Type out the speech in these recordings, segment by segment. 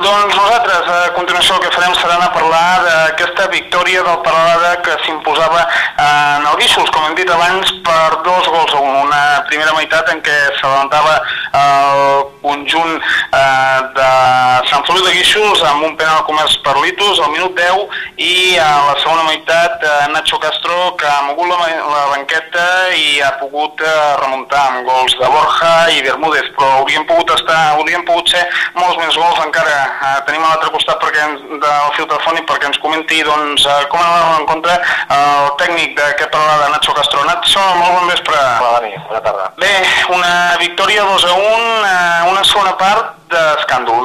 Doncs nosaltres, a continuació, el que farem serà anar a parlar d'aquesta victòria del Paralada que s'imposava en el Guíxols, com hem dit abans, per dos gols. Una primera meitat en què s'adelantava el conjunt eh, de Feliu de Guíxols amb un penal comerç per Litus al minut 10 i a la segona meitat eh, Nacho Castro que ha mogut la, la banqueta i ha pogut eh, remuntar amb gols de Borja i Bermúdez, però haurien pogut estar, haurien pogut ser molts més gols encara. Eh, tenim a l'altre costat perquè ens, del fil telefònic perquè ens comenti doncs, com anava en compte el tècnic d'aquest parlar de Nacho Castro. Nacho, molt bon vespre. Hola, Dani, bona tarda. Bé, una victòria 2 a 1, eh, una segona part d'escàndol,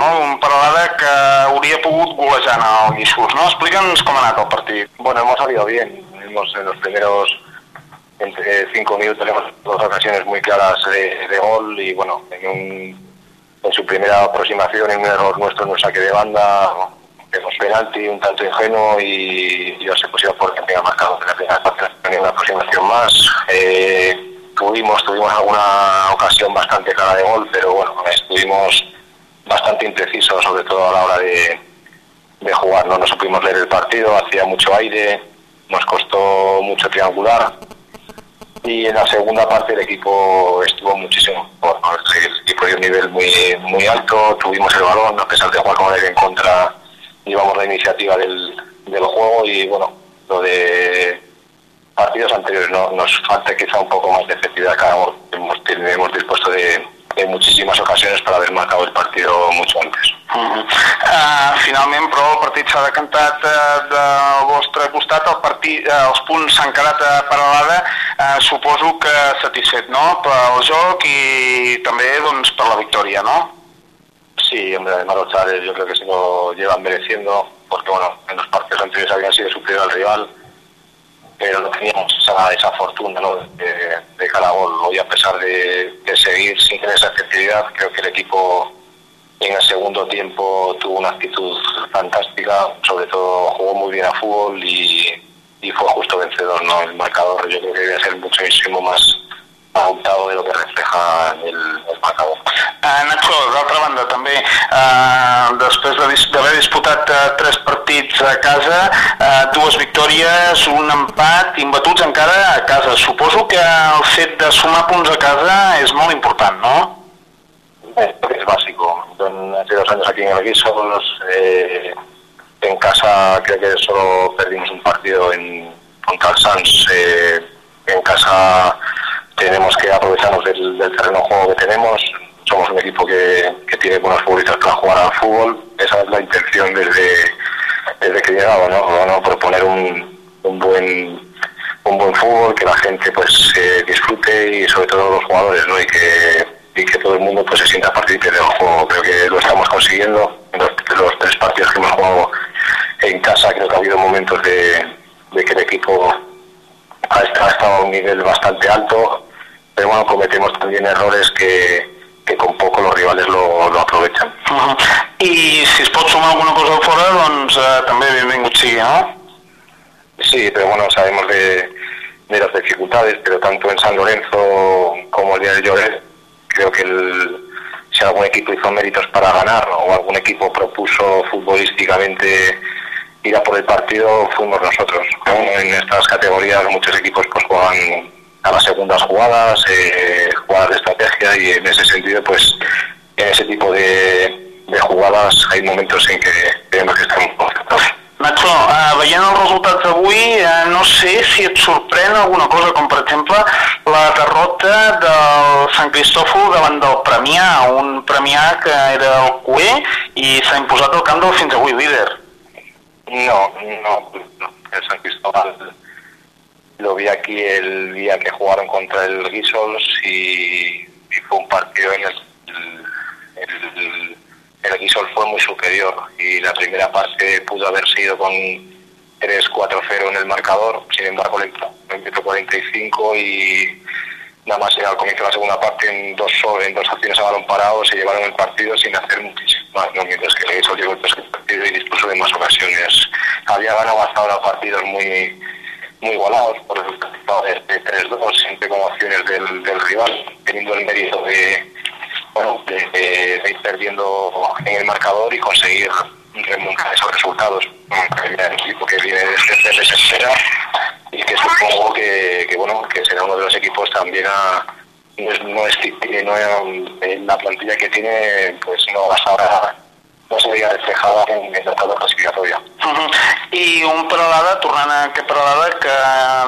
hauria pogut golejar en el ¿no? Explica'ns com ha anat el. Bueno, hemos salido bien. Hemos en los primeros entre cinco minutos tenemos dos ocasiones muy claras de, gol y bueno, en, su primera aproximación en un error nuestro en un saque de banda, penalti, un tanto ingenuo y ya se pusieron por que marcado en la primera parte, tenía una aproximación más. Eh, tuvimos, tuvimos alguna ocasión bastante clara de gol, pero bueno, estuvimos bastante imprecisos, sobre todo a la hora de supimos leer el partido, hacía mucho aire, nos costó mucho triangular. Y en la segunda parte el equipo estuvo muchísimo mejor. El equipo dio un nivel muy, muy alto, tuvimos el balón, a pesar de jugar con él en contra, llevamos la iniciativa del, del juego y bueno, lo de partidos anteriores no nos falta quizá un poco más de efectividad que hemos, hemos, dispuesto de, de muchísimes ocasiones per haver marcat el partit mucho antes. Uh -huh. uh, finalment, però, el partit s'ha decantat uh, del vostre costat, el partit, uh, els punts s'han quedat a Paralada, uh, suposo que satisfet, no?, pel joc i també, doncs, per la victòria, no? Sí, hombre, además los chavales yo creo que se lo llevan mereciendo, porque, bueno, en los partidos anteriores habían sido superior al rival, pero no teníamos esa, esa fortuna ¿no? de, de cada gol. Hoy, a pesar de, de, seguir sin tener esa efectividad, creo que el equipo en el segundo tiempo tuvo una actitud fantástica, sobre todo jugó muy bien a fútbol y, y fue justo vencedor. ¿no? El marcador yo creo que debe ser muchísimo más adoptado de lo que refleja el, el marcador. Uh, Nacho, d'altra banda, també, uh, després d'haver de, disputat uh, tres partits a casa, uh, dues victòries, un empat, imbatuts encara a casa. Suposo que el fet de sumar punts a casa és molt important, ¿no? Es Hace dos años aquí en el Guisos, eh, en casa creo que solo perdimos un partido en, contra Sans. Eh, en casa tenemos que aprovecharnos del, terreno de juego que tenemos. Somos un equipo que, tiene buenos futbolistas para jugar al fútbol. Esa es la intención desde, desde que he llegado, ¿no? ¿no? Proponer un, un, buen un buen fútbol, que la gente pues eh, disfrute y sobre todo los jugadores, ¿no? Y que, y que todo el mundo pues se sienta partícipe del juego. Creo que lo estamos consiguiendo. En los, los, tres partidos que hemos jugado en casa creo que ha habido momentos de, de que el equipo ha estado a un nivel bastante alto pero bueno, cometemos también errores que, que con poco los rivales lo, lo aprovechan. Uh -huh. I si es pot sumar alguna cosa fora, doncs eh, també benvingut sigui, ¿no? Sí, pero bueno, sabemos de, de las dificultades, pero tanto en San Lorenzo como el día de Lloret, creo que el, algún equipo hizo méritos para ganar o algún equipo propuso futbolísticamente ir a por el partido, fuimos nosotros. En estas categorías muchos equipos pues juegan a las segundas jugadas, eh, jugadas de estrategia y en ese sentido, pues en ese tipo de, de jugadas hay momentos en que tenemos que estar un concentrados. Nacho, uh, veient els resultats d'avui, uh, no sé si et sorprèn alguna cosa, com per exemple la derrota del Sant Cristòfol davant del un Premià que era el cué i s'ha imposat al camp del fins avui líder. No, no, el Sant Cristòfol lo vi aquí el día que jugaron contra el Guisols y, y fue un partido en el, el, el, el fue muy superior y la primera parte pudo haber sido con 3-4-0 en el marcador, sin embargo el minuto 45 y nada más al comienzo de la segunda parte en dos en dos acciones a balón parado se llevaron el partido sin hacer muchísimo más, ¿no? mientras que el llegó el partido y dispuso de más ocasiones. Había ganado hasta ahora partidos muy muy igualados por el resultado de, de 3-2, siempre con opciones del, rival, teniendo el mérito de, bueno, de, de, de ir perdiendo en el marcador y conseguir remontar esos resultados. Un equipo que viene desde se espera y que supongo que, que, bueno que será uno de los equipos también a no es, no es, no es la plantilla que tiene pues no va a no se veia reflejada en, en la tabla classificatòria. Uh -huh. I un Peralada, tornant a aquest Peralada, que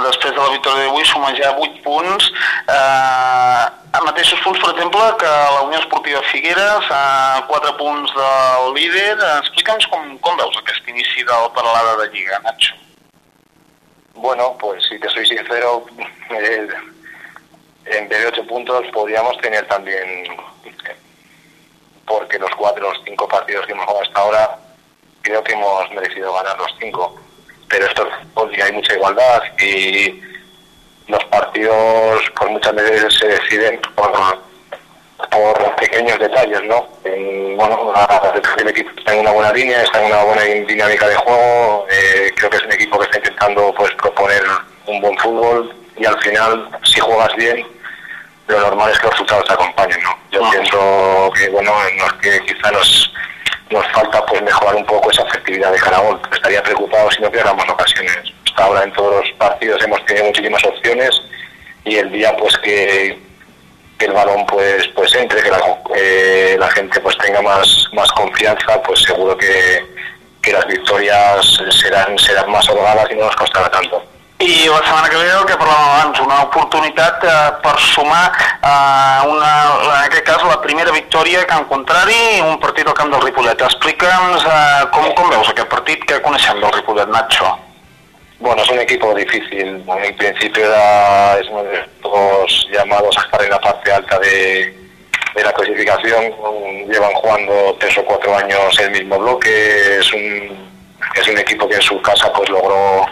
després de la victòria d'avui suma ja 8 punts, eh, a mateixos punts, per exemple, que la Unió Esportiva Figueres, a 4 punts del líder. Explica'ns com, com veus aquest inici del Peralada de Lliga, Nacho. Bueno, pues si te soy sincero, eh, en vez de 8 puntos podríamos tener también porque los cuatro, los cinco partidos que hemos jugado hasta ahora, creo que hemos merecido ganar los cinco. Pero esto es hay mucha igualdad y los partidos por muchas veces se deciden por, por pequeños detalles, ¿no? En, bueno, el equipo está en una buena línea, está en una buena dinámica de juego, eh, creo que es un equipo que está intentando pues proponer un buen fútbol y al final si juegas bien lo normal es que los resultados te acompañen, ¿no? Yo Ah. pienso que, bueno, nos, que quizá nos, nos falta pues mejorar un poco esa efectividad de cada gol. Estaría preocupado si no pierdamos ocasiones. Hasta ahora en todos los partidos hemos tenido muchísimas opciones y el día pues que, que el balón pues pues entre, que la, eh, la gente pues tenga más, más confianza, pues seguro que, que las victorias serán, serán más holgadas y no nos costará tanto. I la setmana que ve, el que parlàvem abans, una oportunitat eh, per sumar eh, una, en aquest cas la primera victòria que en contrari, un partit al camp del Ripollet. Explica'ns eh, com, com veus aquest partit que coneixem del Ripollet, Nacho. Bueno, es un equipo difícil. En principio era, es uno de los llamados a estar en la parte alta de, de la clasificación. Llevan jugando tres o cuatro años el mismo bloque. Es un, es un equipo que en su casa pues logró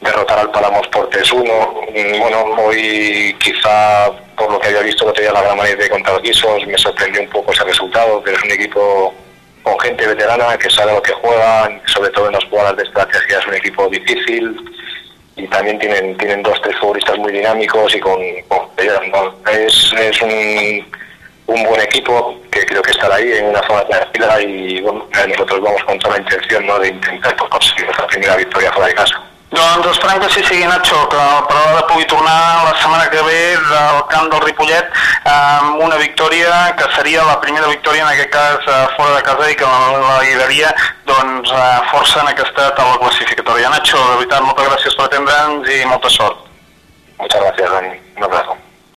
derrotar al Palamos por 3-1. Bueno, hoy quizá por lo que había visto que tenía la gran manera de contra los guisos, me sorprendió un poco ese resultado, pero es un equipo con gente veterana que sabe lo que juega, sobre todo en las jugadas de estrategia es un equipo difícil y también tienen tienen dos tres futbolistas muy dinámicos y con, con es, es un, un buen equipo que creo que estará ahí en una zona tranquila y bueno, nosotros vamos con toda la intención ¿no? de intentar pues, conseguir nuestra primera victoria fuera de casa. Doncs esperem que sí sigui Nacho, que el Paralada pugui tornar la setmana que ve del camp del Ripollet amb una victòria que seria la primera victòria en aquest cas eh, fora de casa i que la, la lligaria doncs, força en aquesta taula classificatòria. Nacho, de veritat, moltes gràcies per atendre'ns i molta sort. Muchas gracias, Dani. Un abrazo.